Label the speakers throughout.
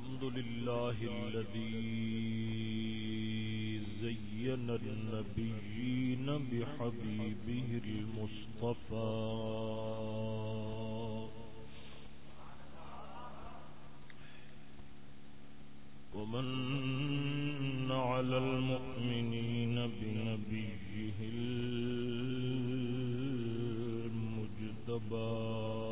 Speaker 1: الحمد لله الذي زين النبيين بحبيبه المصطفى. ومن على المؤمنين بنبيه المجتبى.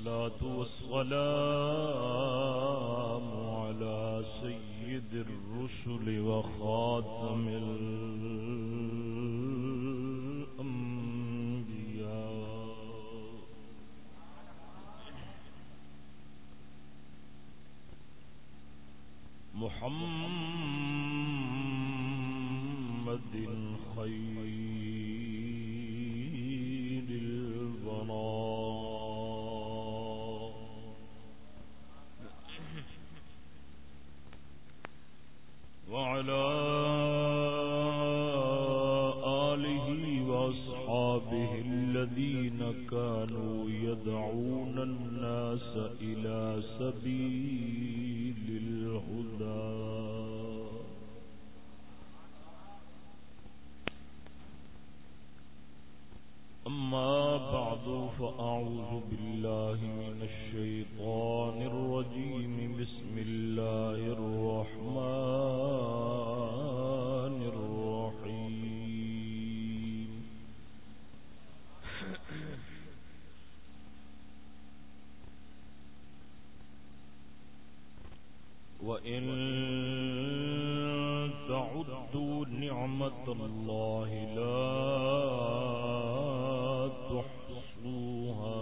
Speaker 1: والصلاة والسلام على سيد الرسل وخاتم الأنبياء. محمد خير البراء الذين كانوا يدعون الناس إلى سبيل الهدى. أما بعد، فأعوذ بالله من الشيطان الرجيم. بسم الله الرحمن وإن تعدوا نعمة الله لا تحصوها.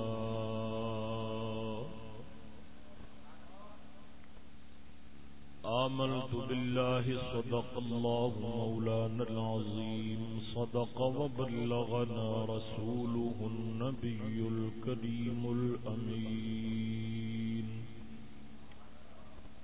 Speaker 1: آمنت بالله صدق الله مولانا العظيم. صدق وبلغنا رسوله النبي الكريم الأمين.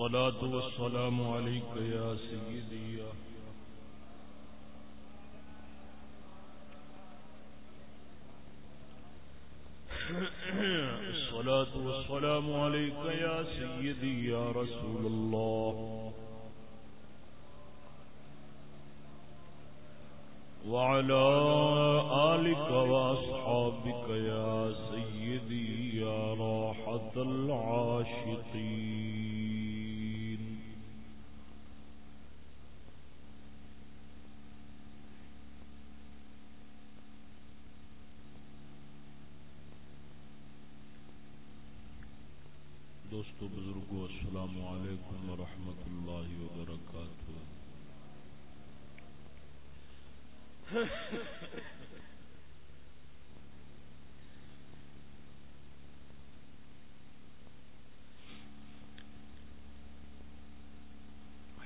Speaker 1: الصلاة والسلام عليك يا سيدي يا الصلاة والسلام عليك يا سيدي يا رسول الله. وعلى آلك وأصحابك يا سيدي يا راحة العاشقين. بزرگو السلام علیکم ورحمۃ اللہ وبرکاتہ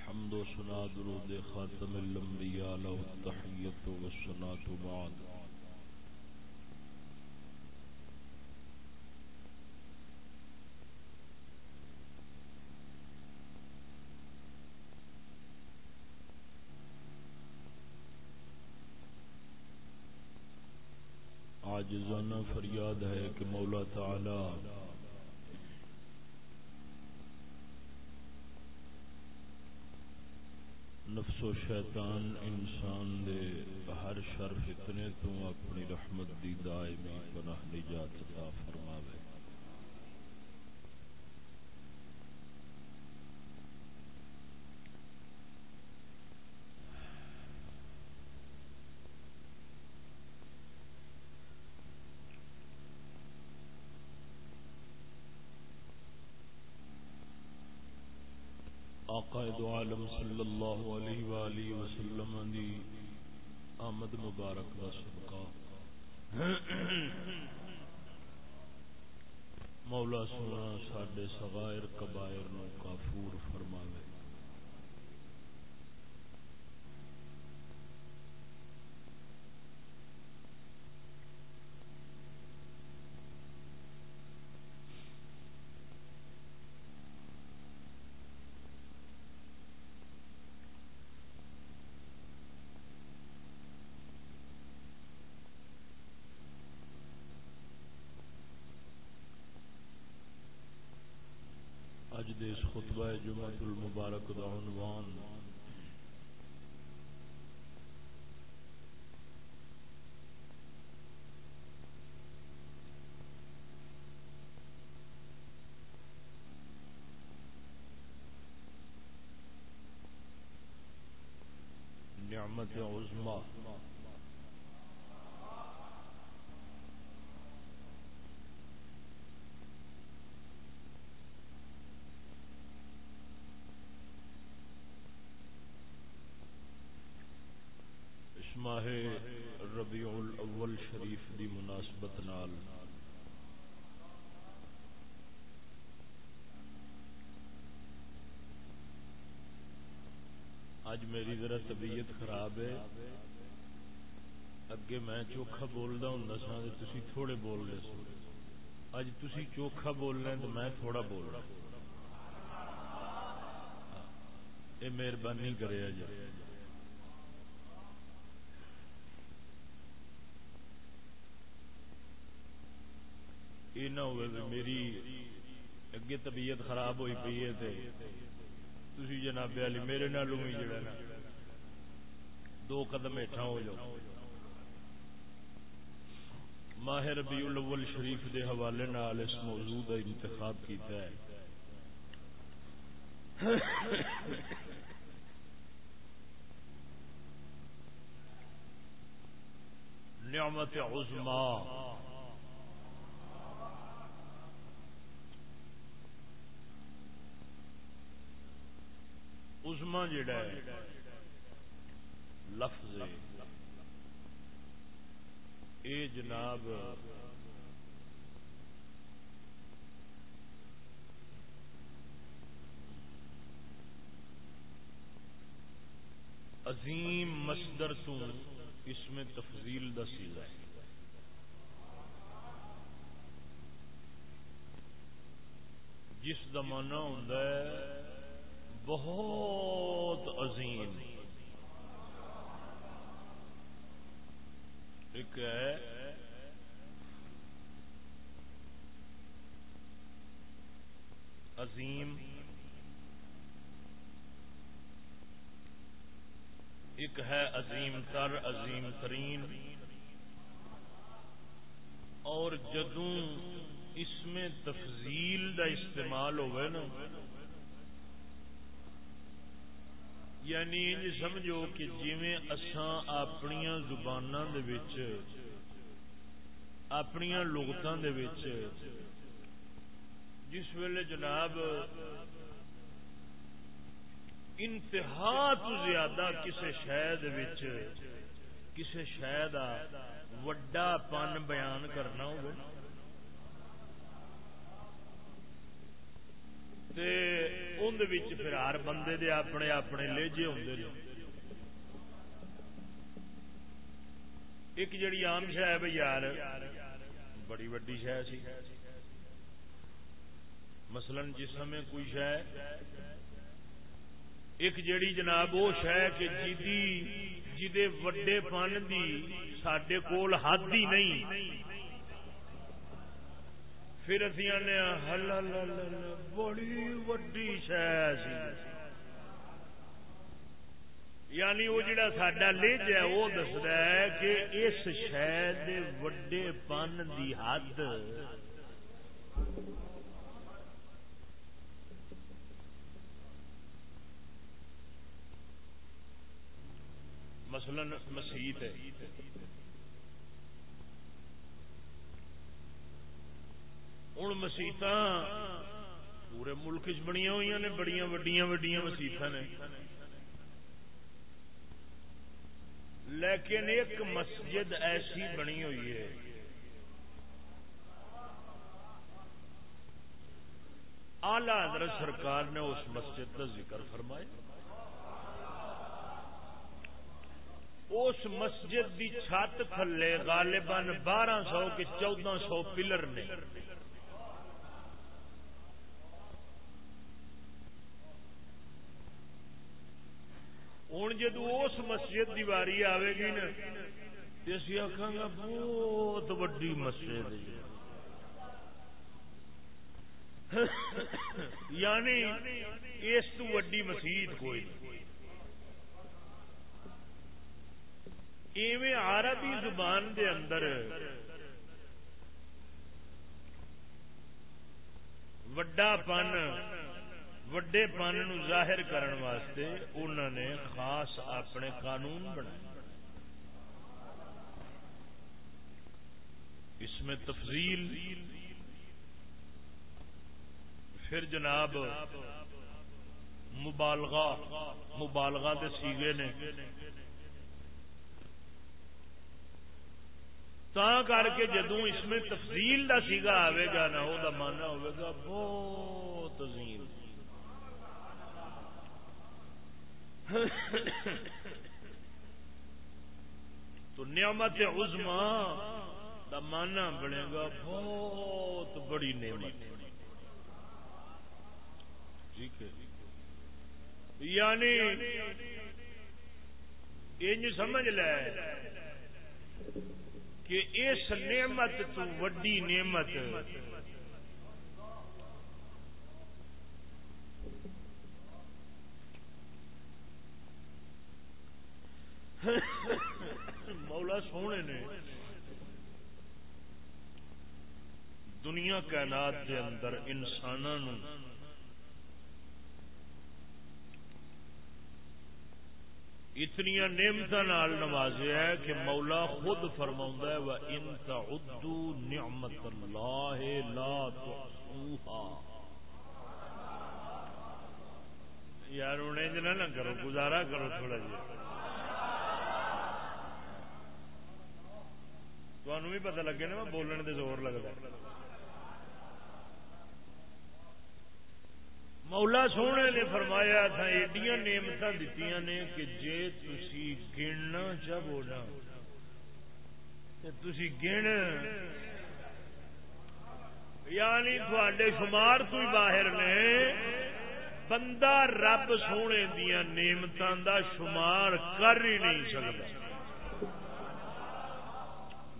Speaker 1: حمد و سنا درود خاتم الانبیاء له التحیت و الصلاة بعد. عاجزانہ فریاد ہے کہ مولا تعالی نفس و شیطان انسان دے ہر شر فتنے تو اپنی رحمت دی دائمی پناہ نجات عطا فرماوے۔ آقا دو عالم صلی اللہ علیہ وآلہ وسلم دی آمد مبارک کا صدقہ۔ مولا سونا سڈے سغائر کبائر نو کافور فرماوے دے خطبہ جمعہ المبارک دا عنوان۔ نعمت عظمہ ماہ ربیع الاول شریف دی مناسبت نال۔ اج میری ذرا طبیعت خراب ہے۔ اگے میں چوکھا بولدا ہوں سا تسی تھوڑے بول رہے سو۔ اج تسی چوکھا بول رہے تو میں تھوڑا بول رہا یہ ہاں، مہربانی کرے جی یہ نہ ہوئے میری اگے طبیعت خراب ہوئی پی ہے تھی جناب علی میرے نالوں ہی جڑا نا۔ دو قدم ہیٹھا ہو جاؤ۔ ماہ ربیع الاول شریف دے حوالے نال اس موضوع کا انتخاب کیتا ہے۔ نعمت عظمہ عزما جڑا ہے، لفظ اے جناب، عظیم مصدر تو اس میں تفضیل دسی ہے۔ جس زمانہ ہوں بہت عظیم۔ ایک ہے، عظیم۔ ایک ہے، عظیم تر، عظیم ترین۔ اور جدوں اس میں تفضیل دا استعمال ہوئے نا یعنی سمجھو کہ جی اسان اپنی زبان اپنی لغتوں جس ویلے جناب انتہا تو زیادہ کسی شہد کسی شہ وڈا پن بیان کرنا ہو پھر ہر بندے دے اپنے اپنے لہجے ہوں ایک جڑی آم شہ ہے بھائی یار، بڑی وڈی شہ سی۔ مثلا جس سمے کوئی شہ ایک جڑی جناب وہ شہ کہ جی جدے وڈے پن دی سڈے کول حد ہی نہیں۔ پھر اسی آنے ہل بڑی وڈی شہ یعنی وہ جڑا سڈا لج ہے، وہ دستا ہے کہ اس شہ وڈے پن دی حد۔ مثلا مسیت ہے ہوں مسیت پورے ملک چ بنیا ہوئی نے بڑی وڈیا وڈیا مسیت نے لیکن ایک مسجد ایسی بنی ہوئی ہے آلہ حضرت سرکار نے اس مسجد کا ذکر فرمایا اس مسجد دی چھت تھلے غالباً بارہ سو کے چودہ سو پلر نے ہوں جدو اس مسجد کی واری آئے گی نا اسی آخا گا بہت وڈی مسجد یعنی اس تو وڈی مسیح کوئی ایویں عربی زبان دے اندر وڈا پن وڈے پن ظاہر کرن واسطے انہوں نے خاص اپنے قانون بنائے۔ اس میں تفضیل، پھر جناب مبالغہ مبالغہ دے سیگے نے۔ تا کر کے جدو اس میں تفصیل کا سیگا آئے گا نا وہ مانا ہوگا بہت عظیم۔ تو نعمت عزما دا مانا بنے گا بہت بڑی نعمت۔ ٹھیک ہے۔ یعنی یہ سمجھ لے کہ اس نعمت تو وڈی نعمت مولا سونے نے دنیا کائنات کے اندر انسانوں اتنی نعمت نوازیا ہے کہ مولا خود فرما ہے ان ادو نعمت اللہ لا یار انہیں نہ کرو، گزارا کرو تھوڑا جی تمہیں بھی پتا لگے نا میں بولنے دے زور لگتا مولا سونے نے فرمایا تھا ایڈیاں نعمت دیتی نے کہ جے تسی گننا چاہ بولا تسی گن یعنی تھوڑے شمار تو ہی باہر نے بندہ رب سونے دیا نعمتوں دا شمار کر ہی نہیں سکتا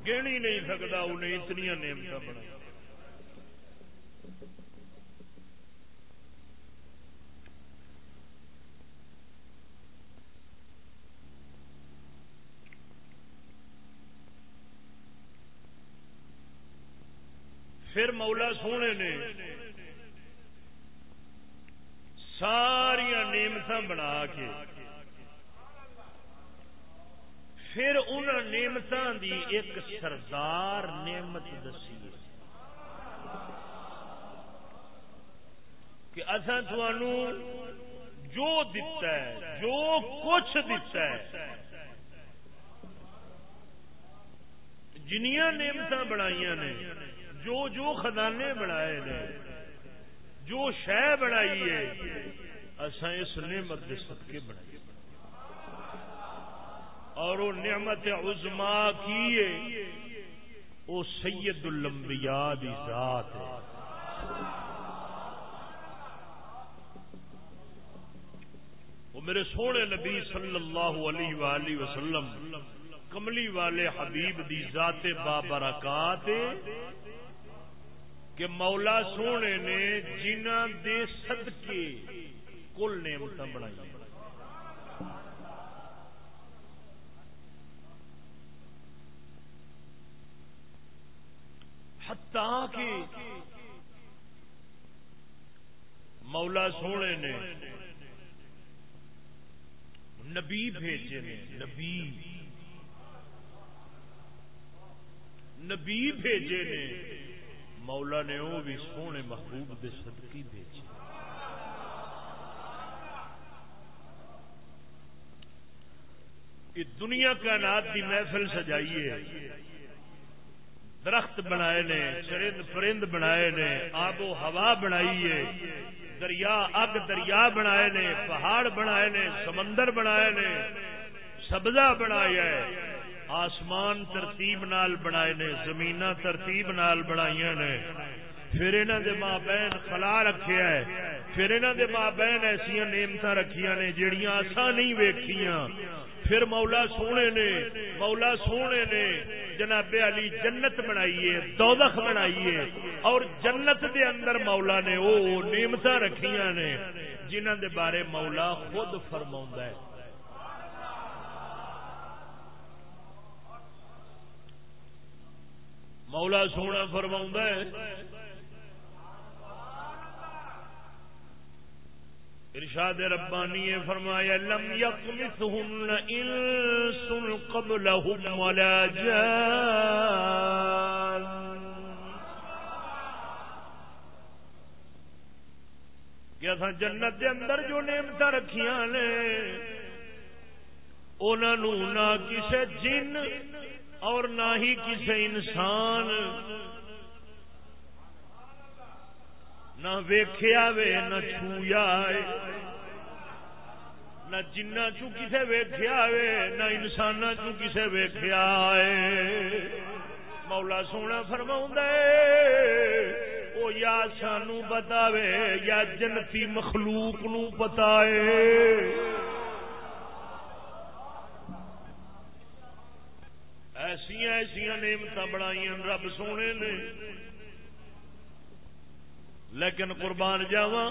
Speaker 1: گن ہی نہیں سکتا، انہیں اتنی نعمت بنا پھر مولا سونے نے ساریا نعمت بنا کے پھر ان نعمتوں دی ایک سردار نعمت دسی کہ اصا جو دتا ہے، جو کچھ دتا ہے جنیا نعمت بنائی نے، جو جو خزانے بنائے نے، جو شہ بنائی ہے اصا اس نعمت کے صدقے بنائی اور وہ نعمت عزما کی وہ سید الانبیاء دی ذات ہے۔ وہ میرے سونے نبی صلی اللہ علیہ وآلہ وسلم، کملی والے حبیب دی ذات بابرکات کہ مولا سونے نے جنہ دے صدقے کل نعمت بنائی کہ مولا سونے نے نبی بھیجے نے، نبی۔ نبی بھیجے نے، مولا نے وہ بھی سونے محبوب دے صدقی بھیجے۔ دنیا کائنات کی محفل سجائیے درخت بنائے نے چرند پرند بنائے نے، آب و ہوا بنائیے دریا اگ دریا بنائے نے، پہاڑ بنائے نے، سمندر بنائے نے، سبزہ بنایا آسمان ترتیب نال بنائے نے زمین ترتیب نال بنائی نے۔ پھر انہوں دے ماں بہن خلا رکھیا ہے، پھر انہوں دے ماں بہن ایسا نعمت رکھیا نے جہیا آسا نہیں ویکھیاں۔ پھر مولا سونے نے، مولا سونے نے جناب علی جنت بنائیے دودخ بنائیے اور جنت دے اندر مولا نے وہ نعمت رکھیاں نے جنہ دے بارے مولا خود فرما ہے۔ مولا سونا فرما ہے ارشاد ربانی نے فرمایا، لم يطمثهن انس قبلهم ولا جان. کیا تھا جنت دے اندر جو نعمت رکھیاں نے انہوں نہ کسے جن اور نہ ہی کسے انسان نہ ویخیا وے، نہ چھویا نہ جنہ چو کسے ویخیا وے، نہ انسان چو کسے ویخیا مولا سونا فرما وہ یا سانو بتاوے یا جنتی مخلوق نو پتا ایسیا ایسیا نعمت بنائی رب سونے نے۔ لیکن قربان جاوا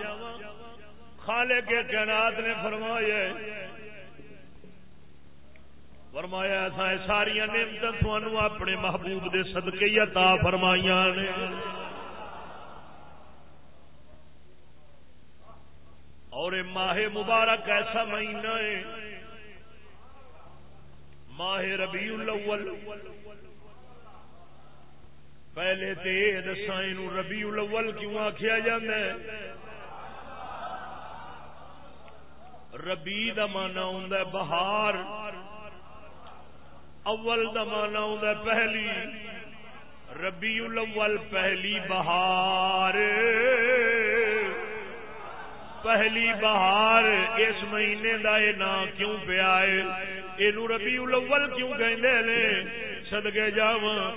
Speaker 1: خالے کے کینات نے فرمایا فرمایا ایسا ساریا نعمت تھانو اپنے محبوب دے صدقے عطا فرمائیاں نے۔ اور ماہ مبارک ایسا مہینہ ہے۔ ماہ ربیع الاول۔ پہلے تے دسا ربیع الاول کیوں آخیا جا ربی دا مانا ہوں بہار، اول دا مانا ہوں پہلی ربی الاول پہلی بہار۔ پہلی بہار اس مہینے دا یہ نام کیوں پیا یہ ربی الاول کیوں کہ سدگے جاواں۔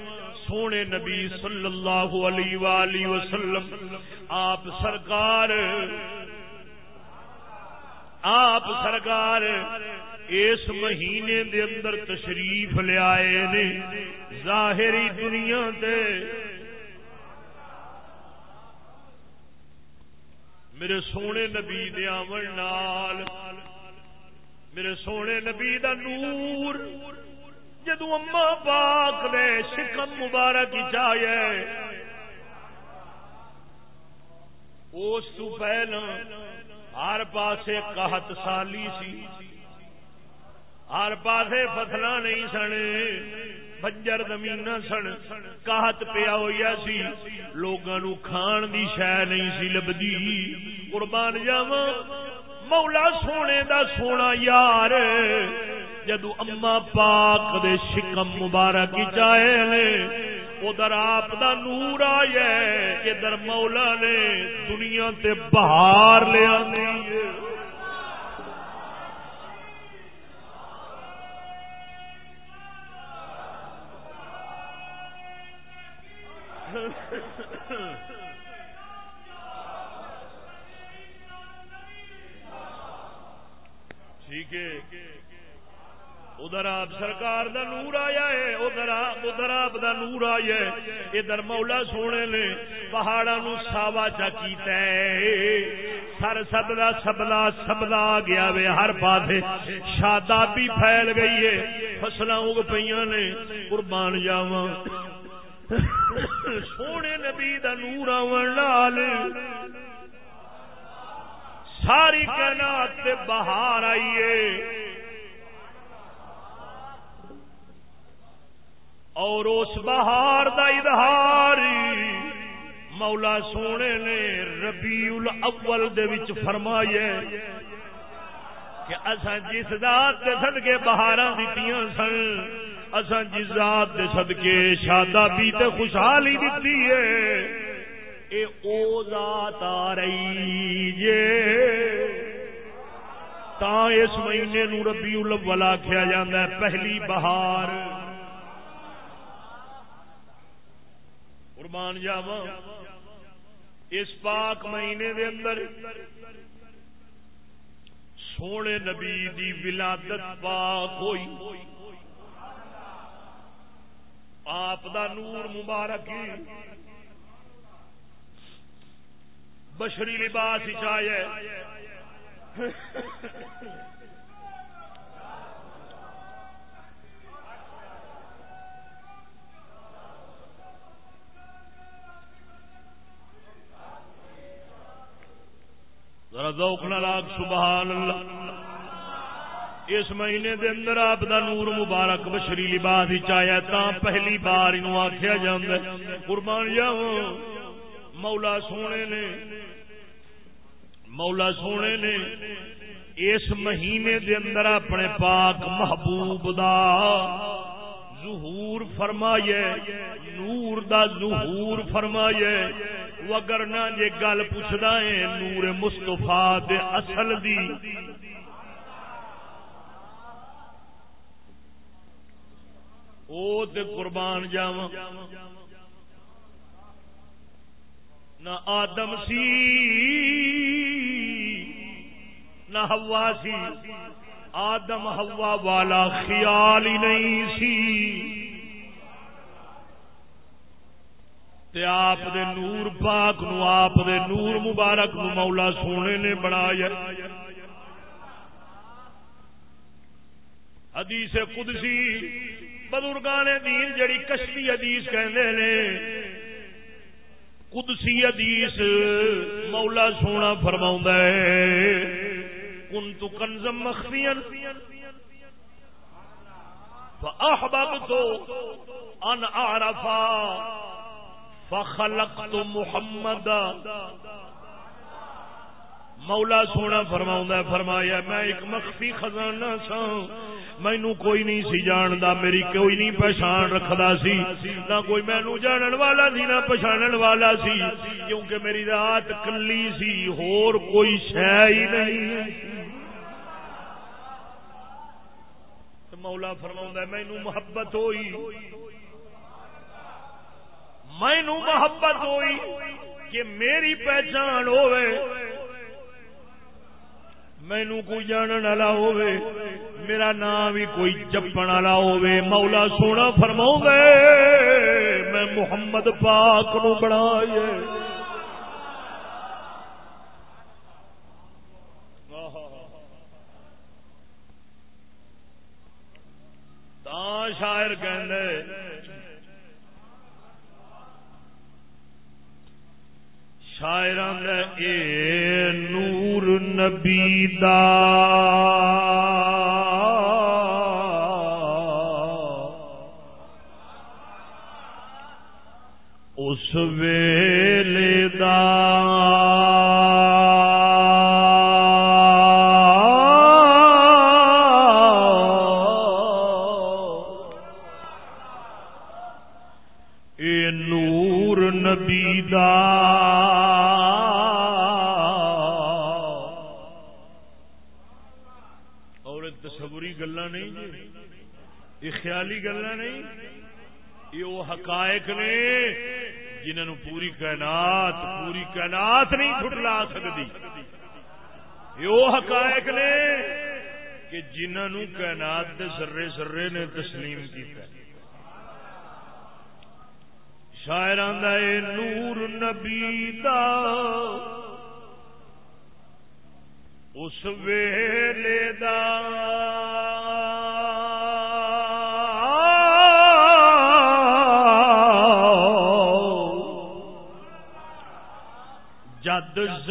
Speaker 1: سونے نبی صلی اللہ علیہ وآلہ وسلم، آپ سرکار آپ سرکار اس مہینے دے اندر تشریف لیا ظاہری دنیا دے میرے سونے نبی دے آمن نال، میرے سونے نبی دا نور جدو اما پاک نے شکم مبارک چاہیے اس تو پہلا ہر پاسے قحط سالی سی۔ ہر پاسے فصل نہیں سن، بنجر زمین سن، قحط پیا ہوا سی۔ لوگوں کھان دی شہ نہیں سی لبدی۔ قربان جاوا مولا سونے دا سونا یار۔ جدو اما پاک دے شکم مبارک چائے نے، ادھر آپ دا نور آیا ادھر مولا نے دنیا تے بہار لیا ٹھیک ہے۔ ادھر آپ سرکار دا نور آیا ہے، ادھر ادھر آپ دا نور آیا ہے۔ ادھر مولا سونے نے پہاڑا نو ساوا چا کیتا ہے۔ سر سبلا سبلا سبلا آ گیا وے، ہر پاس شادابی پھیل گئی ہے۔ فصل اگ پہ نے، قربان جاوا سونے نبی دا نور آن لال۔ ساری کائنات بہار آئیے اور اس بہار دا اظہار مولا سونے نے ربیع الاول دے وچ فرمایا کہ اصا جس ذات کے سدکے بہار دیتی سن اصا جس ذات کے سدکے شادا بھی تے خوشحالی دیتی ہے، اے او ذات آ رہی جے۔ تا اس مہینے نو ربی الاول آخیا جاتا ہے، پہلی بہار۔ قربان جاوا اس پاک مہینے دے اندر سونے نبی دی ولادت پاک ہوئی۔ آپ دا نور مبارک بشری لباس چاہیے ذرا ذوق لاگ سبحان اللہ اس مہینے دے اندر آپ دا نور مبارک بشری لباس چایا تا پہلی بار انہوں آخیا جاندہ قربان جاؤ مولا سونے نے، مولا سونے نے اس مہینے دے اندر اپنے پاک محبوب دا ظہور فرمائے، نور دا ظہور فرمائے۔ وگر نہ جے گل پوچھدا ہے، نور مستفا دے اصل دی۔ او تے قربان جاواں۔ نہ آدم سی، نہ ہوا سی۔ آدم ہوا والا خیال ہی نہیں سی۔ تے آپ دے نور پاک نو، آپ دے نور مبارک نو مولا سونے نے بنایا۔ حدیث قدسی بزرگان دین جڑی کشتی حدیث کہندے نے۔ قدسی حدیث مولا سونا فرماؤں ہے۔ کنت کنزم مخفیا فاحببت ان اعرفا فخلقت محمد مولا سونا فرما فرمایا، میں ایک مخفی خزانہ سا مینو کوئی نہیں سی جاندا، میری کوئی نہیں پہچان رکھدا سی۔ نہ کوئی مینو جانن والا سی، نہ پہچانن والا سی۔ کیونکہ میری رات کلی سی، ہور کوئی شہ ہی نہیں۔ مولا فرما مینو محبت ہوئی۔ مینو محبت ہوئی کہ میری پہچان ہوئے مینو کوئی جانن والا ہوئے میرا نام بھی کوئی جپن والا ہوئے مولا سونا فرماؤ گے میں محمد پاک نو بنائے شاعر شاعر اے نور نبی دا۔ اس ویلے دا۔ یہ خیالی گلا نہیں، یہ وہ حقائق نے جنہوں پوری کائنات پوری کائنات نہیں ٹھٹلا سکتی یہ وہ حقائق نے کہ جنہوں کائنات دے سرے سرے نے تسلیم کیا شاعر نور نبی دا اس ویلے دا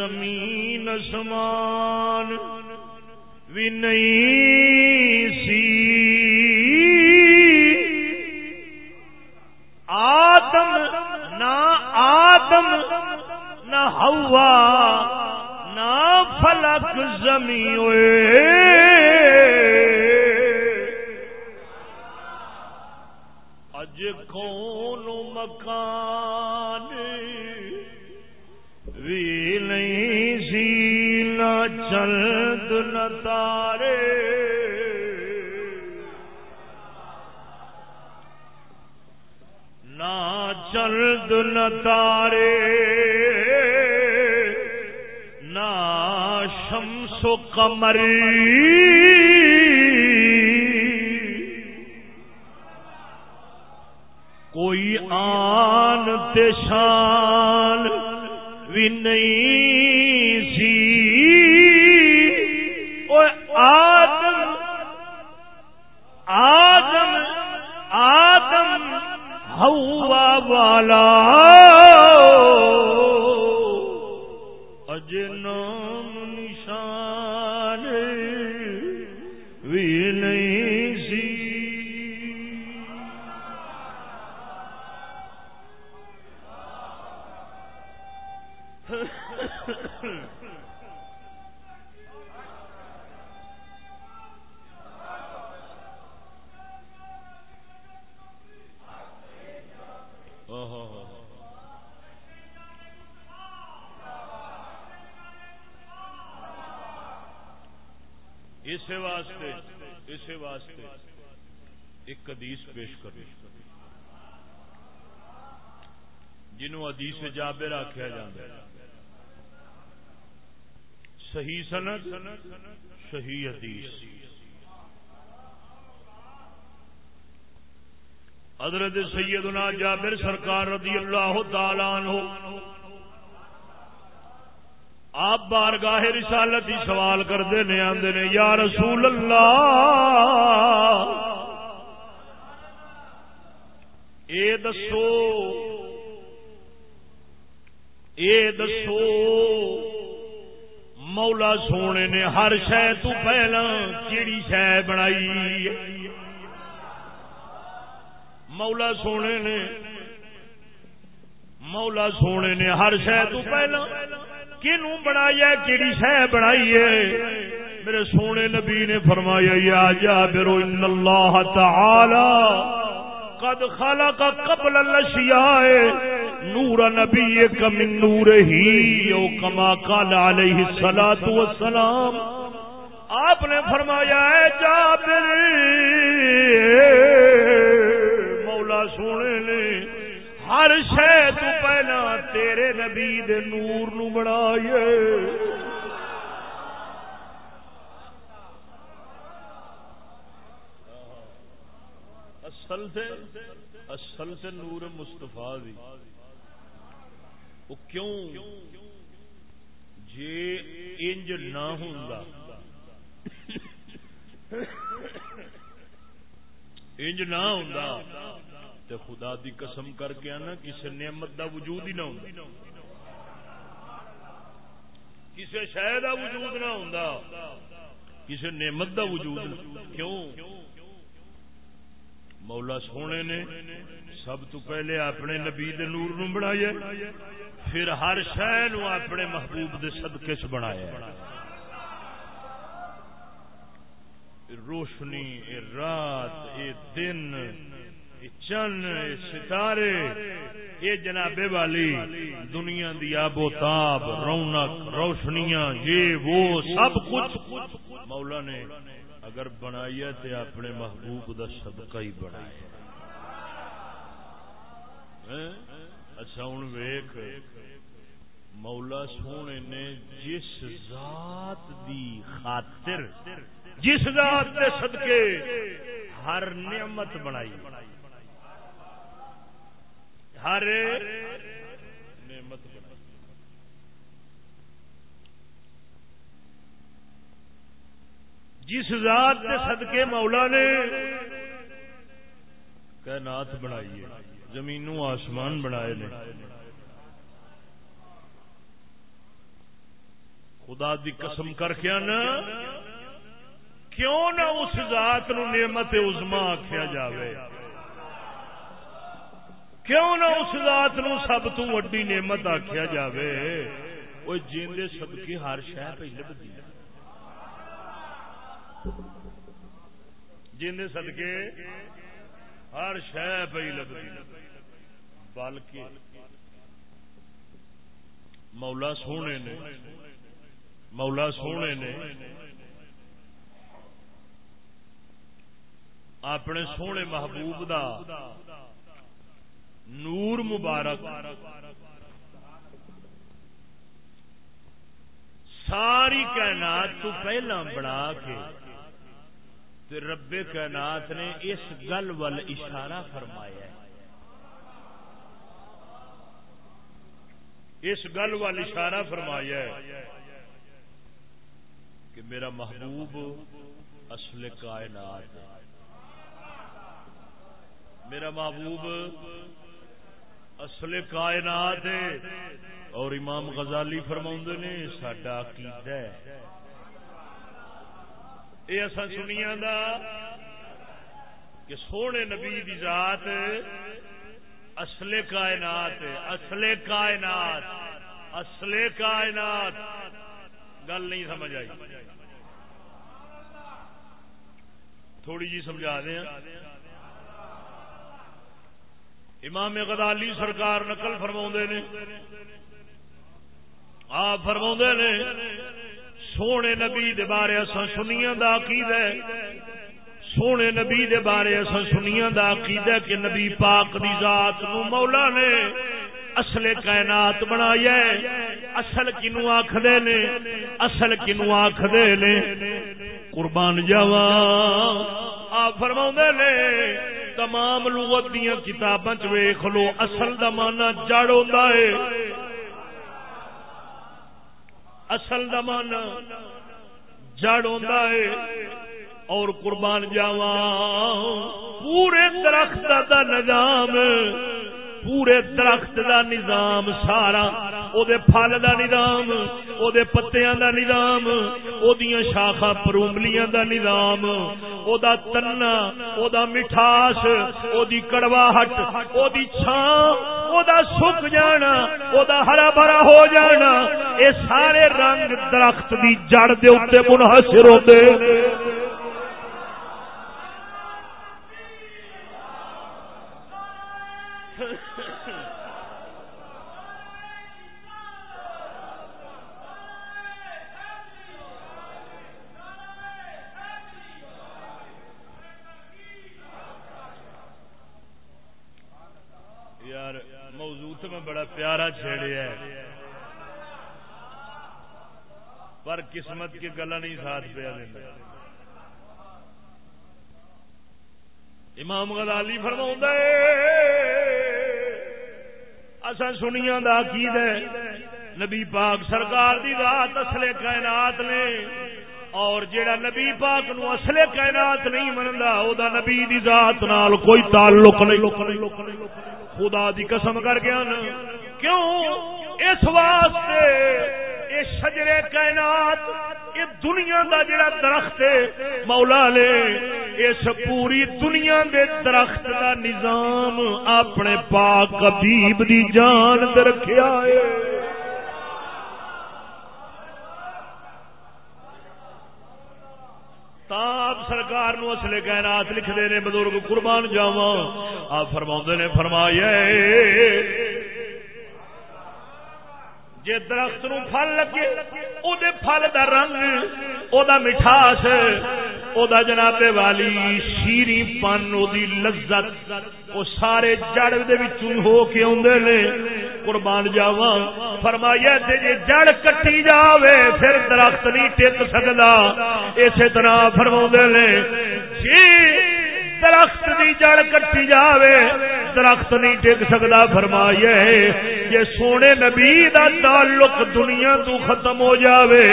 Speaker 1: زمین سمان بھی نہیں سی۔ آتم نہ آتم نہ ہوا، نہ فلک زمین۔ اج کون مکان؟ نہیں سی نہ چند نہ تارے۔ نہ چند نہ تارے۔ نہ شمس و قمری کوئی آن تشان بھی نہیں سی۔ آدم آدم آدم ہوا والا۔ جابر آخیا جا صحیح سنت صحیح حدیث۔ حضرت سیدنا جابر سرکار رضی اللہ تعالی عنہ۔ آپ بارگاہ رسالت ہی سوال کرتے نے آدھے نے، یا رسول اللہ، اے دسو۔ اے دسو، مولا سونے نے ہر شہ تو پہلا کیڑی شہ بنائی؟ مولا سونے نے، مولا سونے نے ہر شہ تو پہلا کنو بنائی ہے کیڑی شہ بنائی ہے؟ میرے سونے نبی نے فرمایا، یا جابر، ان اللہ تعالی قد خلق قبل الاشیاء نور نبی من نور ہی، او کما قال علیہ الصلات والسلام۔ آپ نے فرمایا ہے جابر، مولا سونے نے ہر شہ تو پہلا تیرے نبی دے نور نو بنائیے اصل سے اصل سے نور مستفا دی۔ وہ کیوں؟ جے انج نہ ہوں انج نہ ہوں تے خدا دی قسم کر کے آنا کسی نعمت دا وجود ہی نہ ہوں کسی شہ دا وجود نہ ہوں کسی نعمت دا وجود کیوں؟ مولا سونے نے سب تو پہلے اپنے نبی دے نور نو بنایا پھر ہر شہ نو اپنے محبوب دے صدقے چ بنایا روشنی، اے رات، اے دن، اے چن، اے ستارے یہ جناب والی دنیا دی آب و تاب، رونق، روشنیاں، یہ وہ سب کچھ مولا نے اگر بنایا تو اپنے محبوب دا صدقہ ہی بنایا ہاں؟ اچھا ہوں ویخ مولا سونے نے جس ذات دی خاطر، جس ذات کے صدقے ہر نعمت بنائی۔ ہر نعمت جس ذات کے صدقے مولا نے کائنات بنائی ہے، زمینوں آسمان بنائے نے۔ خدا دی قسم کر کے نا کیوں نہ اس ذات نو نعمت عظما آخیا جاوے؟ کیوں نہ اس رات نو سب تو وڈی نعمت آخیا جاوے؟ وہ جیندے صدقے ہر شہ پہ لبھی جیندے صدقے ہر شہ پہ لبھی بلکہ مولا سونے نے، مولا سونے نے اپنے سونے محبوب دا نور مبارک ساری کائنات تو پہلا بنا کے رب کائنات نے اس گل ول اشارہ فرمایا اس گل وال اشارہ فرمایا کہ میرا محبوب اصل کائنات ہے۔ میرا محبوب اصل کائنات ہے۔ اور امام غزالی فرما نے سڈا عقیدہ ہے۔ یہ اصا سنیا دا کہ سونے نبی دی ذات اصل کائنات اصل کائنات اصل کائنات گل نہیں سمجھ آئی تھوڑی جی سمجھا دیں امام غزالی سرکار نقل فرما نے آپ فرما نے سونے نبی دے بارے اصا سنیا دا عقید ہے۔ سونے نبی دے بارے اصا سنیا دا عقید ہے کہ نبی پاک دی ذات نو مولا نے اصل کائنات بنایا ہے۔ اصل کنو آخدے نے؟ اصل کنو آخدے نے؟ قربان جاوا آپ فرما نے، تمام لغت دیا کتاباں چیخ لو، اصل دا مانا جڑ ہوتا ہے۔ اصل دا جڑ ہوتا ہے اور قربان جاوا پورے درخت دا نظام پورے درخت دا نظام سارا او دے پھل دا نظام او دے پتیاں دا نظام او دیاں شاخا پروملیاں دا نظام او دا تنہ او دا مٹھاس او دی کڑواہٹ او دی چھان او دا سک جانا او دا ہرا بھرا ہو جانا، اے سارے رنگ درخت دی جڑ دے اوتے منحصر ہوندے بڑا پیارا چھیڑے ہے۔ پر قسمت کی گلا نہیں ساتھ پہ دینا امام غزالی فرما اصا سنیا دا کی نبی پاک سرکار دی رات اصل کائنات نے، اور جیڑا نبی پاک نو اصل کائنات نہیں منتا او دا نبی دی ذات نال کوئی تعلق نہیں۔ خدا دی قسم کر گیا نا کیوں؟ اس واسطے اے شجرے کائنات یہ دنیا دا جڑا درخت ہے، مولا لے اس پوری دنیا دے درخت دا نظام اپنے پاک حبیب دی جان تے رکھیا ہے۔ آپ سرکار نو اصلے کائنات لکھتے ہیں بزرگ قربان جاوا آپ فرما نے فرمایا جے درخت نو پھل لگے، او دے پھل دا رنگ، او دا مٹھاس، او دا جناب والی شیری پن، او دی لذت، او سارے جڑ دے وچوں ہو کے اوندے نے، قربان جاواں۔ فرمایا تے جے جڑ کٹی جاوے، پھر درخت نہیں ٹک سکدا۔ اسی طرح فرماوندے نے جی درخت دی جڑ کٹی جاوے، درخت نہیں ٹک سکتا فرمایا یہ سونے نبی دا تعلق دنیا تو ختم ہو جاوے،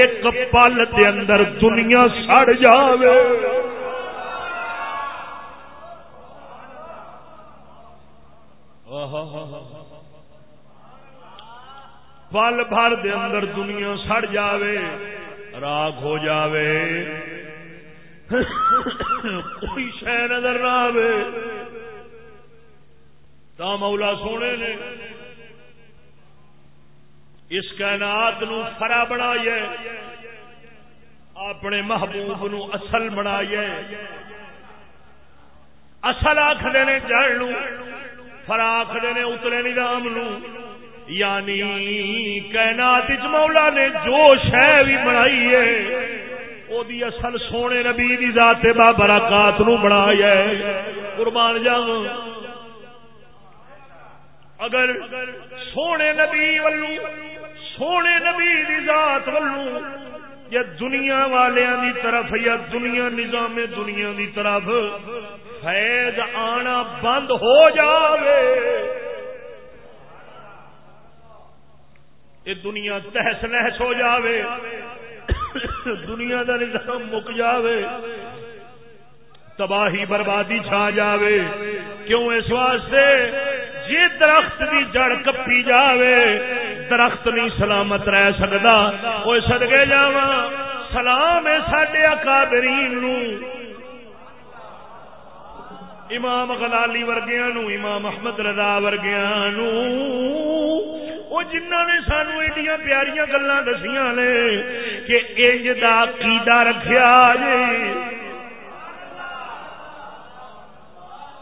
Speaker 1: ایک پل دے اندر دنیا سڑ جاوے۔ پل بھر دے اندر دنیا سڑ جاوے، راگ ہو جاوے۔ کوئی شہ نظر نہ آئے تا مولا سونے نے اس کائنات نو فرا بنایا اپنے محبوب نو اصل بنایا اصل آخر نے جڑ فراخ نے اتلے نظام نو۔ یعنی کائنات مولا نے جو شہ بھی بنائی ہے او دی اصل سونے نبی دی ذات بابرکات نو بنایا ہے قربان جاواں اگر سونے نبی ولو سونے نبی دی ذات ولو یا دنیا والیاں دی طرف یا دنیا نظام دنیا دی طرف فیض آنا بند ہو جاوے یہ دنیا تحس نحس ہو جاوے دنیا دا نظام مک جاوے، تباہی بربادی چھا جاوے۔ کیوں اس واسطے؟ جی درخت دی جڑ کپی جاوے، درخت نہیں سلامت رہ سکتا وہ سدگے جا سلام ہے سڈے اکابرین نو۔ امام غلالی ورگیا نو، امام احمد رضا ورگیا نو۔ وہ جنہ نے سانو ایڈیاں پیاریاں گلا دسیاں نے کہ انج دا عقیدہ رکھیا جی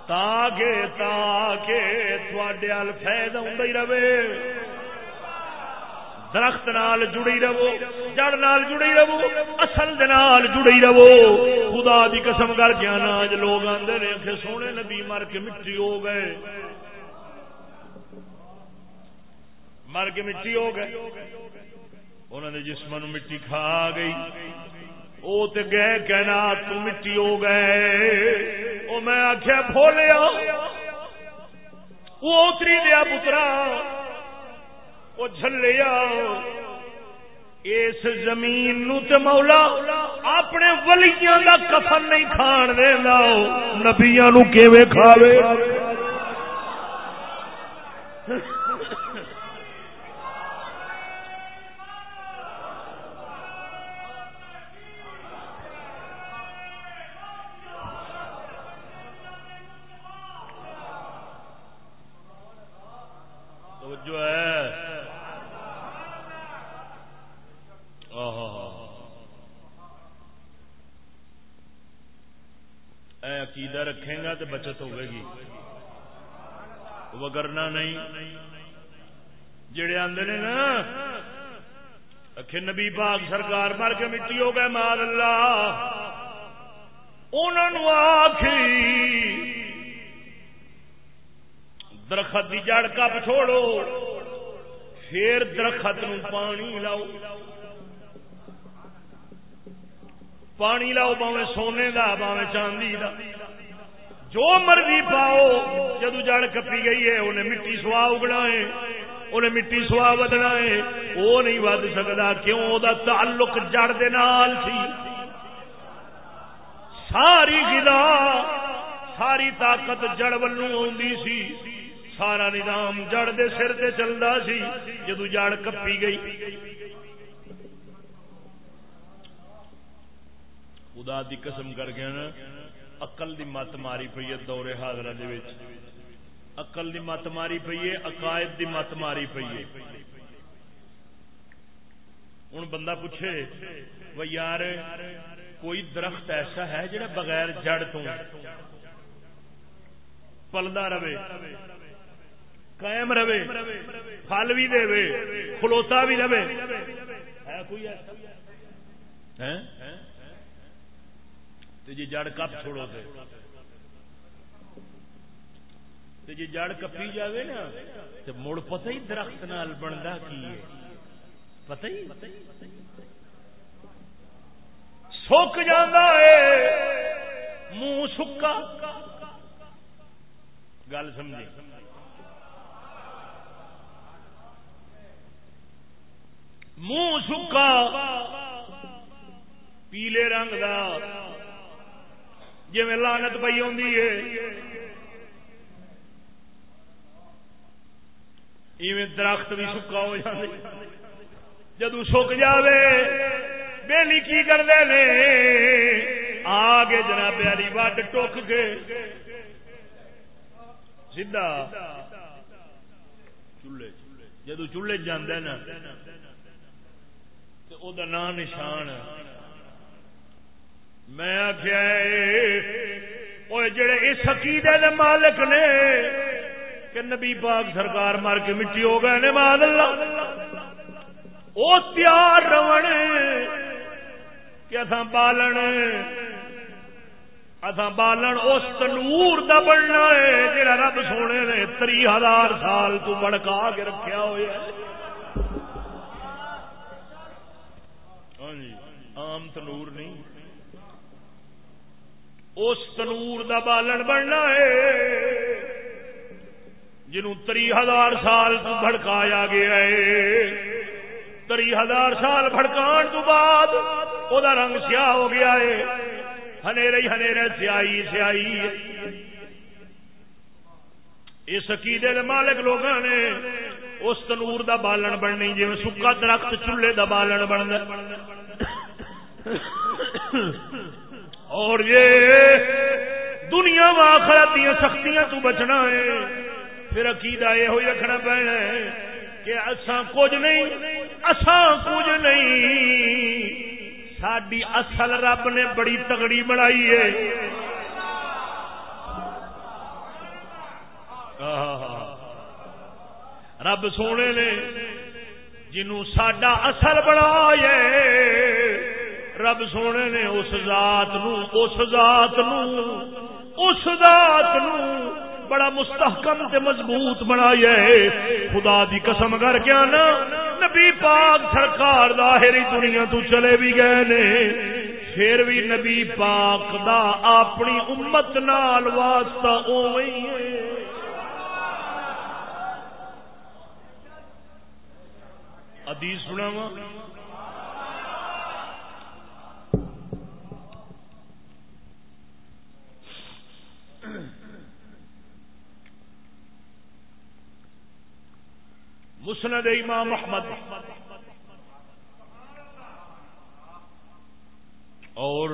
Speaker 1: تاکہ تاکہ تھوڑے ال فیض آئی رہے۔ درخت نال جڑی رہو، جڑ نال جڑی رہو، اصل نال جڑی رہو۔ خدا دی قسم کر گیا نا اج لوگ آندے نے کہ سونے نبی مر کے مٹی ہو گئے۔ مر کے مٹی ہو گئے۔ انہوں نے جسم مٹی کھا گئی۔ وہ تو گئے کہنا، تو مٹی ہو گئے۔ وہ میں آخیا بولیا وہ اتری دیا پترا وہ جھلیا اس زمین نو تے مولا اپنے ولیاں دا کفن نہیں کھان دے نبیاں نو کیویں کھاوے؟ آدھے نے نا۔ اکھے نبی باغ سرکار مر کے مٹی ہو گئے، مار اللہ۔ انہوں آخری درخت کی جڑ کپ چھوڑو، پھر درخت نو پانی لاؤ۔ پانی لاؤ باوے سونے دا باوے چاندی دا۔ جو مرضی پاؤ، جدو جڑ کپی گئی ہے، انہیں مٹی سوا اگنا ہے۔ انہیں مٹی سوا ودنا ہے۔ وہ نہیں ود سکتا، کیوں؟ دا تعلق جڑ دے نال سی۔ ساری گلا ساری طاقت جڑ ولو سی۔ سارا نظام جڑ دے سر تے چلتا سی جدو جڑ کپی گئی۔ خدا دی قسم کر گیا نا اقل دی مت ماری پی ہے دورے حاضرہ دے وچ۔ اقل دی مت ماری پی ہے، عقائد دی مت ماری پی ہے۔ ہوں بندہ پوچھے وہ یار، کوئی درخت ایسا ہے جڑا بغیر جڑ تو پلدا رہے، قائم رہے، پھل بھی دے کھلوتا بھی رہے؟ ہے کوئی ایسا؟ جی جڑ کپ چھوڑو جی جڑ کپی جاوے نا تو مڑ پتہ ہی درخت نال بنتا کی ہے۔ پتہ ہی؟ سک جانا ہے، منہ سکا۔ گل سمجھے؟ منہ سکا، پیلے رنگ کا جی لانت پی آ درخت بھی سکا ہو جائے جدو سک جائے بہلی کی کرتے آ کے جناب پیاری وڈ ٹوک کے۔ سیدا چولہے جدو چولہے جانا نا تو نام نشان۔ میں آخیا جڑے اس عقیدے دے مالک نے کہ نبی پاک سرکار مر کے مٹی ہو گئے نے ماد اللہ۔ وہ تیار رون کہ اتنا بالن اتنا بالن اس تنور دا بننا ہے جڑا رب سونے نے تری ہزار سال تو بڑکا کے رکھا ہوا ہاں جی عام تنور نہیں۔ اس تنور دا بالن بننا ہے۔ جنوں تری ہزار سال تو بھڑکایا گیا ہے۔ تری ہزار سال بھڑکان تو بعد وہ رنگ سیاہ ہو گیا ہے۔ ہنیرے ہنیرے سیائی سیائی اس عقیدے دے مالک لوگ نے اس تنور دا بالن بننی جی سکا درخت، چولہے دا بالن بن اور یہ دنیا و آخرت دیا سختیاں تو بچنا ہے۔ پھر عقیدہ یہ ہوئی رکھنا پینا کہ اساں کچھ نہیں، اساں کچھ نہیں۔ ساری اصل رب نے بڑی تگڑی بنائی ہے۔ رب سونے نے جنوں ساڈا اصل بنایا رب سونے نے اس ذات نو، اس ذات نو، اس ذات نو بڑا مستحکم تے مضبوط بنایا ہے۔ خدا دی قسم کر کے آنا، نبی پاک سرکار ظاہری دنیا تو چلے بھی گئے نے۔ پھر بھی نبی پاک دا اپنی امت نال واسطہ اوویں ہے۔ حدیث سناواں۔ مسند امام محمد اور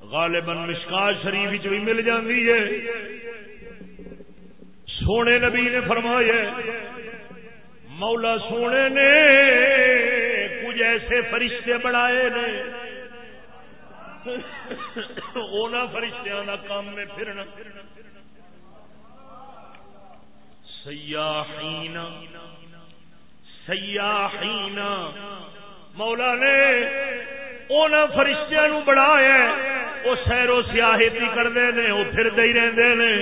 Speaker 1: غالباً مشکا شریف بھی مل جاتی ہے۔ سونے نبی نے فرمایا، مولا سونے نے کچھ ایسے فرشتے بنائے نے۔ فرشتیاں کا کام میں پھرنا۔ سیاحین سیاحین۔ مولا نے ان فرشتیا نو بڑھایا وہ سیرو سیاحتی کرتے ہیں وہ پھرتے ہی رہتے ہیں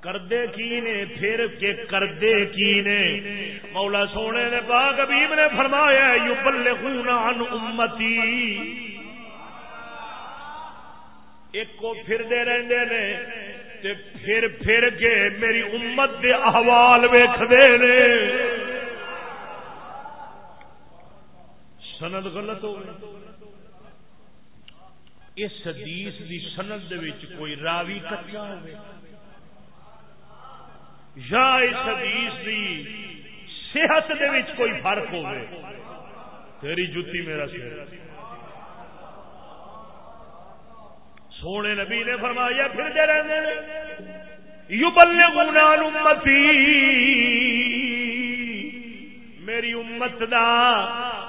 Speaker 1: کردے کی نے، پھر کے کردے کی نے۔ مولا سونے نے پاک ابیب نے فرمایا یو بلے عن امتی۔ ایک کو پھرتے رہتے ہیں تے پھر پھر کے میری امت دے احوال ویختے نے۔ سند غلط ہو اس حدیث دی سند دے وچ کوئی راوی کچا ہو یا اس حدیث دی صحت دے وچ کوئی فرق ہو تیری جتی میرا سر۔ سونے نبی نے فرمایا، پھر دے رہے یو بلے امتی۔ میری امت دا،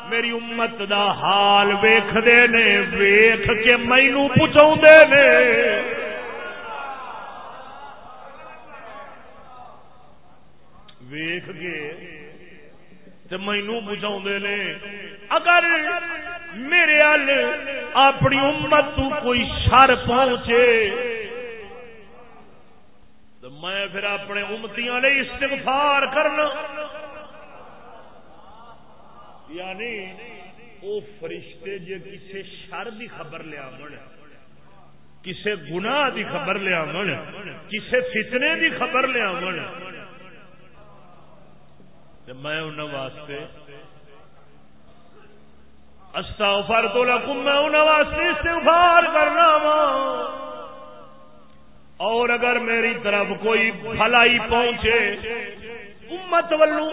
Speaker 1: میری امت دا حال ویختے نے ویخ کے مینو پچاؤ نے۔ ویخ کے مینو پچاؤ نے، اگر میرے ال اپنی امت تو کوئی شر پہنچے تو میں پھر اپنے امتیاں لے استغفار کرنا۔ یعنی وہ فرشتے جے کسے شر دی خبر لیا من کسے گناہ دی خبر لیا من کسے فتنے دی خبر لیا من میں انہوں واسطے استغفر تو لکم، میں انہوں واسطے استغفار کرنا وا اور اگر میری طرف کوئی بھلائی پہنچے، امت ولو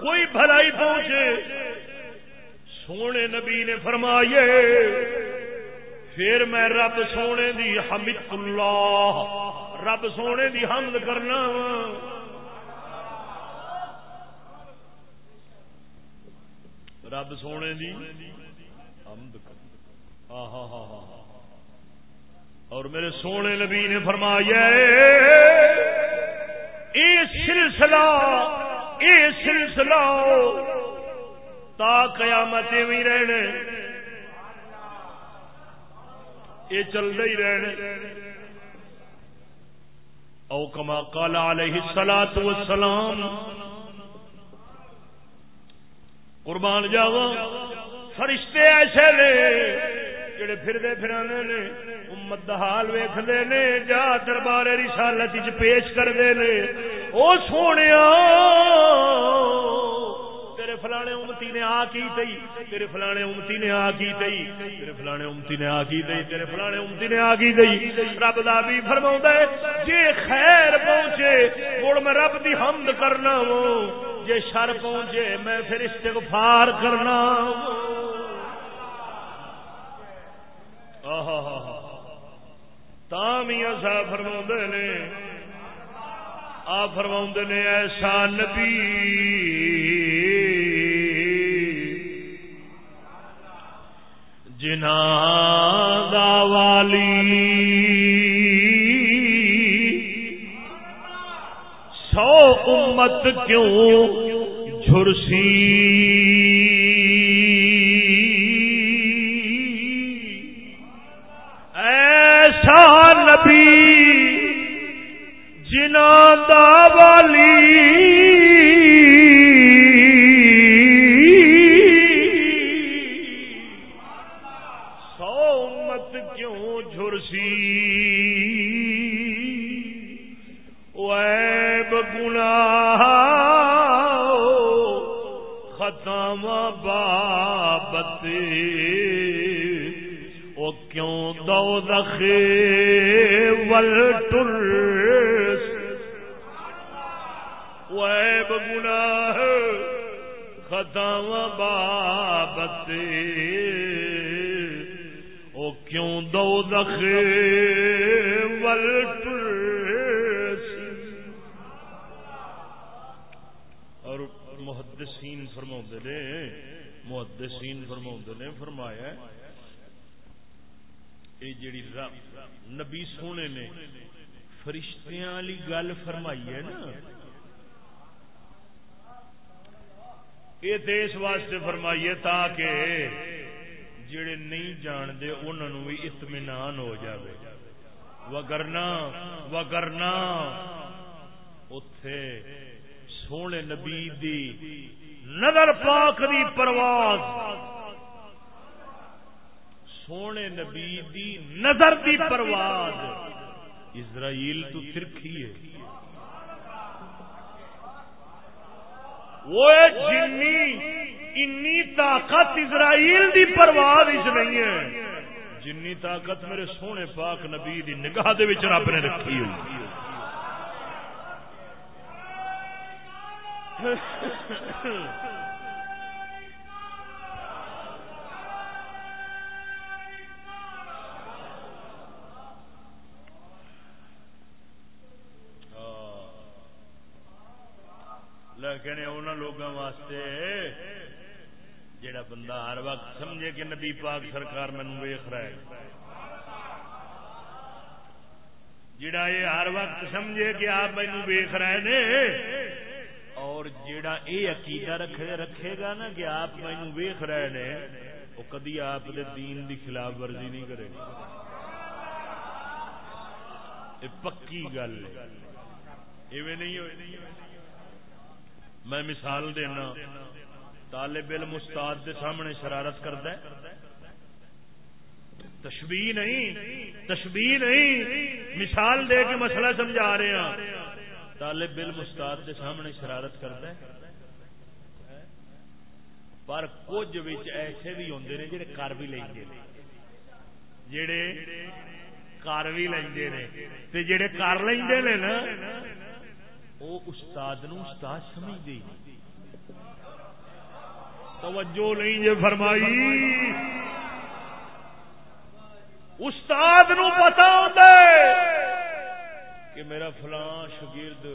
Speaker 1: کوئی بھلائی پہنچے، سونے نبی نے فرمائے پھر میں رب سونے دی حمد اللہ، رب سونے دی حمد کرنا رب سونے دی حمد ہاں ہاں ہاں ہاں اور میرے سونے نبی نے فرمایا اے سلسلہ اے سلسلہ تا قیامت بھی رہنے۔ یہ چلتے ہی رہنے۔ او کما کالا علیہ السلام والسلام قربان جاوا فرشتے ایسے نے جڑے پھردے پھرانے نے، امت دا حال ویکھدے نے، جا دربار رسالت وچ پیش کردے نے۔ او سونیا تیرے فلانے امتی نے آ کی تئی، تیرے فلانے امتی نے آ کی تئی، تیرے فلانے امتی نے آ کی تئی، تیرے فلانے امتی نے آ کی تئی۔ رب دا بھی فرماوندا ہے، جے خیر پہنچے، مڑ میں رب دی حمد کرنا ہوں جے شر پہنچے، میں پھر استغفار کرنا میاں صاحب فرما نے آ فرما نے، ایسا نبی جنا والی۔ سو امت کیوں جھرسی؟ ایسا نبی جنا والی او کیوں دو دخے ول ٹرس ویب گناہ ختم بابت۔ او کیوں دو دخے ول ٹرس محدثین فرما نے محدثین فرما نے، فرمایا یہ جڑی رب، نبی سونے نے فرشتیاں والی گل فرمائی ہے نا۔ یہ تو اس واسطے فرمائیے تاکہ جڑے نہیں جانتے انہوں بھی اطمینان ہو جاوے۔ وگرنا وگرنا اتے سونے نبی دی نظر پاک دی پرواز۔ سونے نبی دی نظر دی پرواز۔ اسرائیل تو ترکھی ہے۔ وہ جنی انی طاقت اسرائیل دی پرواز نہیں ہے۔ جنی طاقت میرے سونے پاک نبی دی نگاہ دے رب نے رکھی ہوئی۔ لیکن ان لوگوں واسطے جڑا بندہ ہر وقت سمجھے کہ نبی پاک سرکار مینو ویخ رہا ہے۔ جڑا یہ ہر وقت سمجھے کہ آپ مینو ویخ رہے نے جیڑا اے عقیدہ رکھے رکھے گا نا کہ آپ مینو ویخ رہے نے، وہ کدی آپ دے دین دی خلاف ورزی نہیں کرے گا پکی گل ایویں نہیں ہوئے۔ میں مثال دینا، طالب علم استاد دے سامنے شرارت کرتا ہے۔ تشبیح نہیں تشبیح نہیں۔ مثال دے کے مسئلہ سمجھا رہے ہیں۔ طالب علم استاد کے سامنے شرارت کرتا ہے۔ پر کچھ ایسے بھی ہوں نے جڑے کر بھی لیں جڑے کر بھی لیں جڑے کر لیں نا وہ استاد نو استاد سمجھتے توجہ نہیں جی فرمائی۔ استاد نو پتا ہوتا ہے کہ میرا فلاں شگرد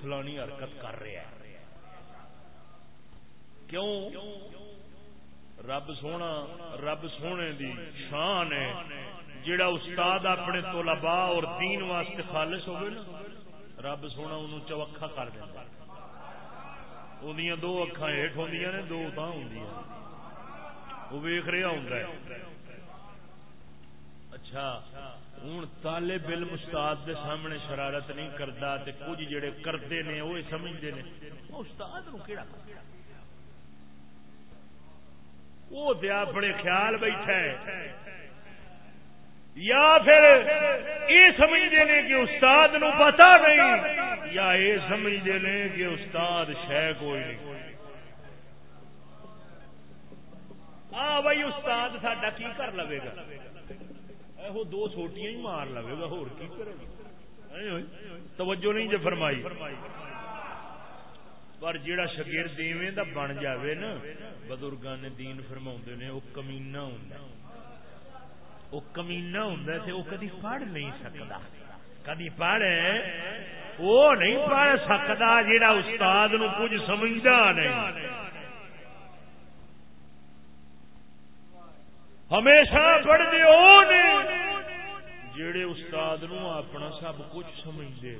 Speaker 1: فلانی حرکت کر رہا ہے۔ کیوں؟ رب سونا، رب سونے دی شان ہے۔ جڑا استاد اپنے طلباء اور دین واسطے خالص ہوگی نا، رب سونا انہوں چوکھا کر دینا اندیاں دو اکھاں ہیٹ ہوں نے، دو تاں ہوں وہ ویخ رہا ہوں اچھا ہوں تالے بل استاد دے سامنے شرارت نہیں کرتا تے کچھ جڑے کرتے نے وہ سمجھتے ہیں استاد نو کہڑا وہ دیا بڑے خیال بیٹھا ہے۔ یا پھر یہ سمجھتے ہیں کہ استاد نو پتا نہیں، یا یہ سمجھتے ہیں کہ استاد شہ کوئی نہیں۔ ہاں بھائی، استاد ساڈا کی کر لے گا؟ وہ دو سوٹیاں ہی مار لے گا، ہور توجہ نہیں جو فرمائی۔ پر جیڑا شگرد ایویں دا بن جاوے نا، بزرگاں نے دین فرما نے، وہ کمینا ہوں وہ کمینا ہوں تے وہ کدی پڑھ نہیں سکتا کدی پڑھ وہ نہیں پڑھ سکتا جیڑا استاد نو کچھ سمجھتا نہیں۔ ہمیشہ پڑھتے وہ جڑے استاد نو اپنا سب کچھ سمجھتے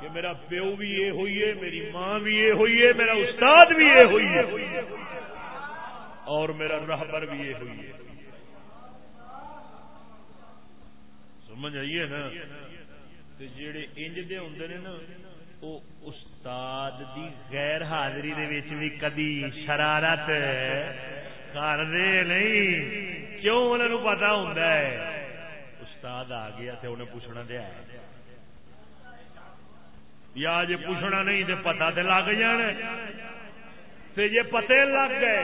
Speaker 1: کہ میرا پیو بھی یہ ہوئی ہے، میری ماں بھی یہ ہوئی ہے، میرا استاد بھی یہ ہوئی ہے، اور میرا رہبر بھی یہ ہوئی ہے۔ سمجھ آئیے نا؟ جڑے انج دے ہوں نے نا وہ استاد دی غیر حاضری دے وچ بھی کدی شرارت کر دے نہیں۔ کیوں انہوں پتا ہوں استاد آ گیا تے انہیں پوچھنا دیا یا جی پوچھنا نہیں تو پتا تو لگ جانا جی پتے لگ گئے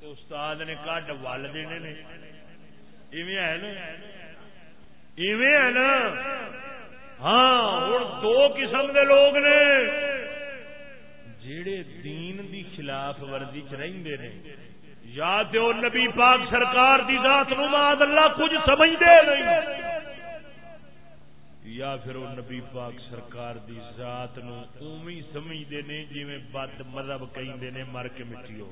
Speaker 1: تو استاد نے کڈ ول دینے نے۔ ہے نا؟ ہے نا؟ ہاں ہوں دو قسم کے لوگ نے۔ جڑے دین دی خلاف ورزی چ رہتے نے، یا تو نبی پاک سرکار دی ذات نو ماد اللہ کچھ سمجھتے نہیں، یا پھر وہ نبی پاک سرکار دی ذات نو اومی سمجھتے نے جی بد مذہب کہیں نے، مر کے مٹی ہو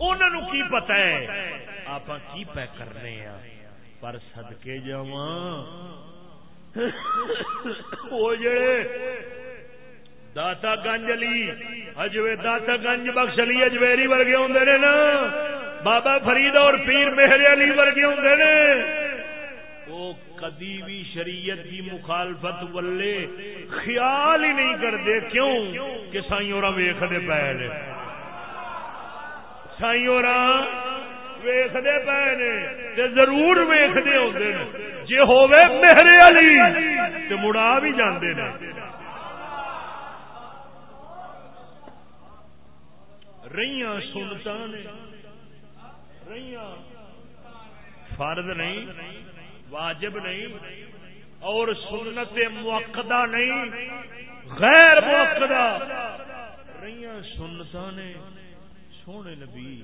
Speaker 1: انہوں کی پتا ہے؟ آپ کی پہ کرنے ہیں پر سدکے جا وہ جڑے داتا گنج علی۔ اجوے داتا گنج بخش علی اجویری ورگے ہوں نے نا۔ بابا فرید اور پیر مہر علی ورگے ہوں نے۔ وہ کدی بھی شریعت کی مخالفت ولے خیال ہی نہیں کرتے کیوں؟ کہ سائی اور ویختے پے نے۔ سائی اور ویختے پے نے ضرور ویختے ہوتے ہیں جی ہوے میرے علی تو مڑا بھی جاندے نے۔ رہیاں سنتا نے۔ رہیاں۔ فرد نہیں، واجب نہیں، اور سنت موقع نہیں، غیر موقع رہی سنتا نے۔ سونے نبی۔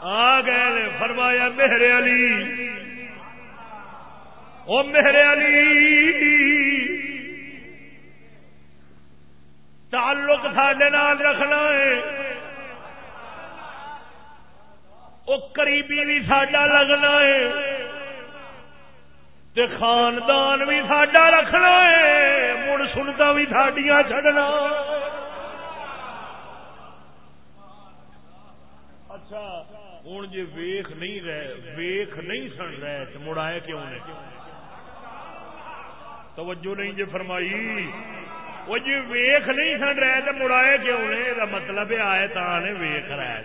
Speaker 1: آ گئے فرمایا مہر علی۔ او مہر علی۔ تعلق ساڈے رکھنا ہے۔ وہ قریبی بھی ساڈا لگنا ہے تے خاندان بھی ساڈا رکھنا ہے، مڑ سنتا بھی ساڈیاں چڈنا اچھا ہوں جی ویخ نہیں رہے ویخ نہیں سن رہے تو مڑ آئے کیوں نے؟ توجہ نہیں جی فرمائی۔ وہ جی ویخ نہیں سن رہے تو مڑ آئے کیوں نے؟ یہ مطلب آئے تا نے ویخ رہے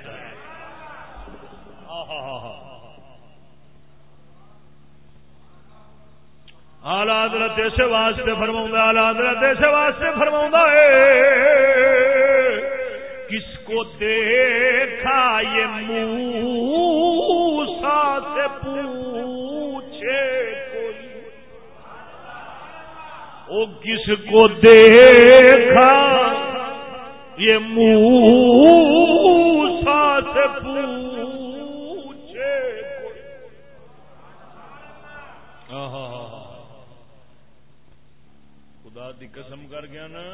Speaker 1: آلہ حضرت اسے واسطے فرما آلہ حضرت اسے واسطے فرما کس کو دیکھا یہ موسا کس کو دیکھا؟ یہ موسا سے پوچھے خدا دی قسم کر گیا نا،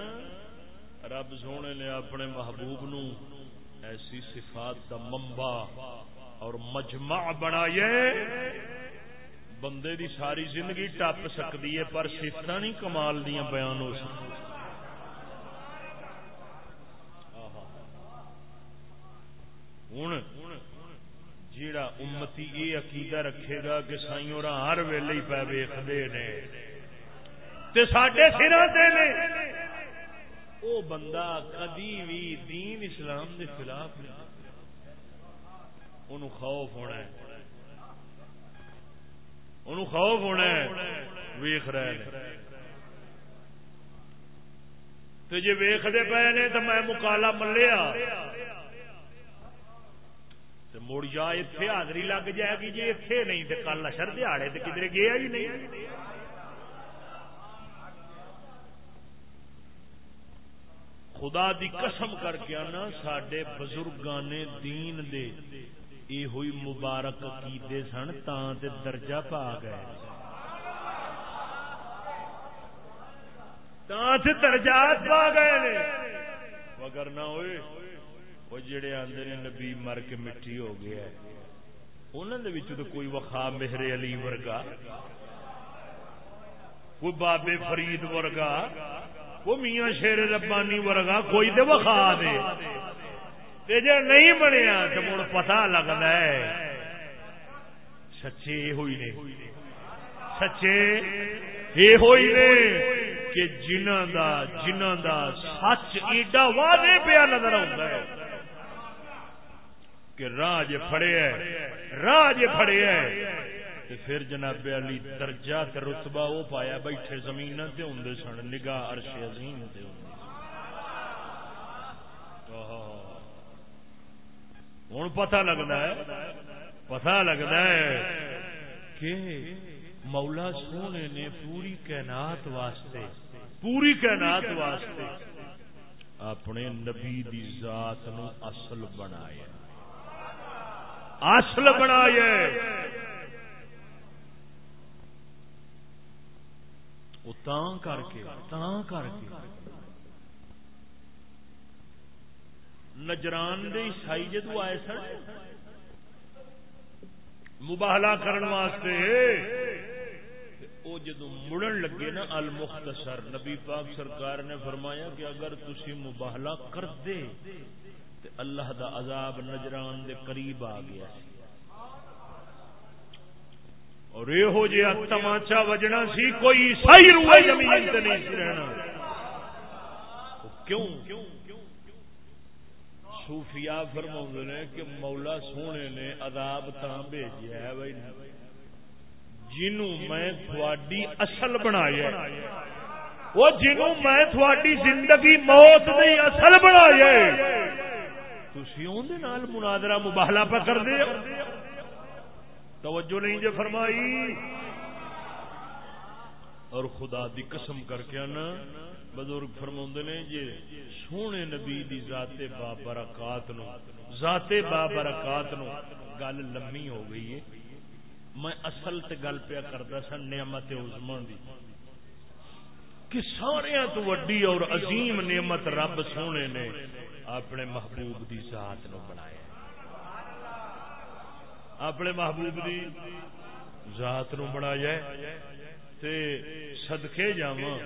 Speaker 1: رب سونے نے اپنے محبوب نو ایسی صفات دا منبع اور مجمع بنائیے بندے دی ساری زندگی ٹپ سکتی ہے، پر سفت نہیں، کمال دیا بیان ہو سکتی ہوں جیڑا امتی یہ عقیدہ رکھے گا کہ سائی اور ہر ویلے ہی پہ ویختے نے۔ وہ بندہ کدی بھی دین اسلام کے خلاف نہیں۔ خوف ہونا ہے۔ ان خوف ہونا ویخ رہے تو جی ویختے پے نے تو میں مکالا ملیا۔ مڑ جا اتے حاضری لگ جائے گی جی اتے نہیں تو کل اشر دہاڑے تو کدھر گیا ہی نہیں۔ خدا دی قسم کر کے آنا سڈے بزرگان دین دے یہ ہوئی مبارک عقیدے سن تاں تے درجہ پا گئے۔ تاں تے درجات پا گئے نے۔ مگر نہ ہوئے، وہ جڑے آدھے نے نبی مر کے مٹی ہو گیا انہوں تو کوئی وخا مہر علی ورگا، کوئی بابے فرید ورگا وہ میاں شیر ربانی ورگا، کوئی تو وخا دے۔ جی نہیں بنیا تو مڑ پتا لگتا ہے۔ سچے یہ ہوئی نے۔ سچے یہ ہوئی نے کہ جنہ دا جنہ دا سچ ایڈا واضح پیا نظر آتا ہے کہ راج فڑے راج فڑے پھر جناب علی درجہ رتبہ وہ پایا بیٹھے زمین سے ہوں سن، نگاہ عرش عظیم سے ہوں ہوں پتا لگتا ہے پتا لگتا ہے کہ مولا سونے نے پوری کائنات واسطے، پوری کائنات واسطے اپنے نبی دی ذات نو اصل بنایا۔ اصل بنایا۔ کر کے کر کے نجران دے عیسائی جدو آئے سن؟ مباہلا کرن واسطے۔ وہ جدو مڑن لگے نا المختصر، نبی پاک سرکار نے فرمایا کہ اگر تسی مباہلا کر دے تو اللہ دا عذاب نجران دے قریب آ گیا۔ اور یہ ہو جیا تماچا وجنا سی، کوئی عیسائی روئے زمین تے نہیں سی رہنا۔ کیوں کیوں؟ صوفیاء فرما نے کہ مولا سونے نے عذاب تا بھیجا ہے بھائی جنوں میں تھوڑی اصل بنایا وہ جنوں میں تھوڑی زندگی موت نہیں اصل بنایا تھی اندر منادرا مباہلا پہ کر دے توجہ نہیں جو فرمائی۔ اور خدا دی قسم کر کے نا بزرگ فرما نے جی سونے نبی دی ذات بابرکات نو، ذات بابرکات نو گل لمی ہو گئی ہے۔ میں اصل تے گل پیا کرتا سا نعمت عظما دی۔ کہ سارے تو وڈی اور عظیم نعمت رب سونے نے اپنے محبوب دی ذات نو بنایا۔ اپنے محبوب دی ذات نو بنایا تے صدقے جاواں۔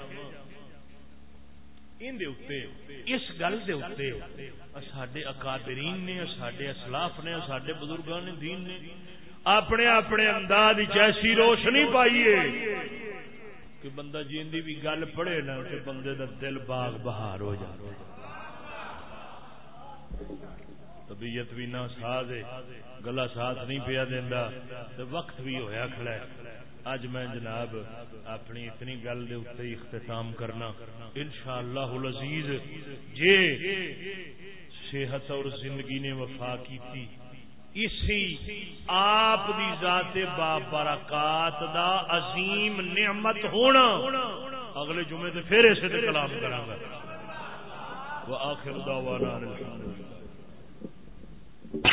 Speaker 1: اس گل دے سڈے اکادرین نے سڈے اسلاف نے سڈے بزرگان نے دین نے اپنے اپنے انداز ایسی روشنی پائیے کہ بندہ جی بھی گل پڑھے نا کہ بندے دا دل باغ بہار ہو جائے طبیعت بھی نہ ساز گلا ساتھ نہیں پیا دینا وقت بھی ہویا کھڑا ہے۔ اج میں جناب اپنی اتنی گل دے اتنے اختتام کرنا، انشاءاللہ العزیز، جے صحت اور زندگی نے وفا کی تھی اسی آپ دی ذات بابرکات دا عظیم نعمت ہونا۔ اگلے جمعے تے پھر اسے تے کلام کراں گا۔ وآخر دعوانا الحمدللہ۔